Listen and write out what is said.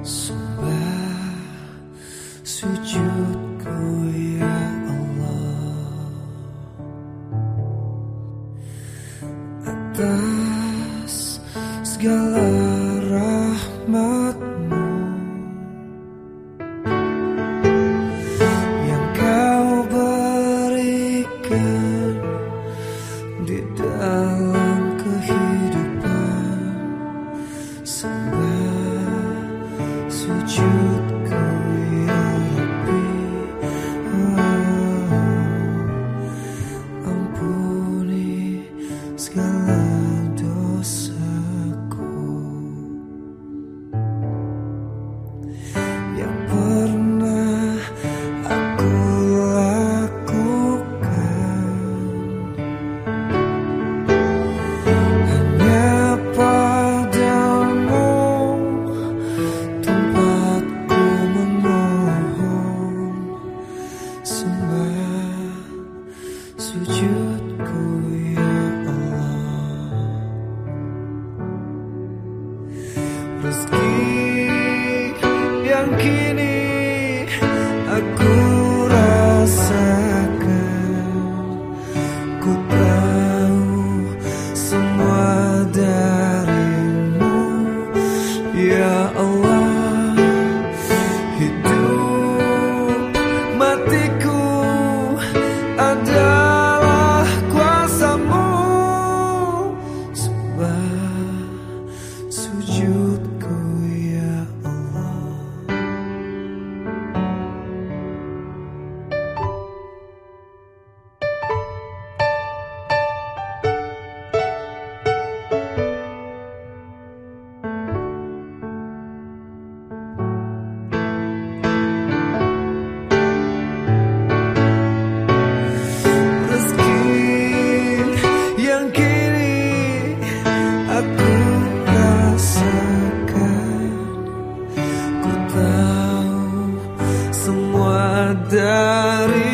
Sembah sujudku ya Allah Atas segala rahmatmu Yang kau berikan di dalam kehidupan sky. Meski الداري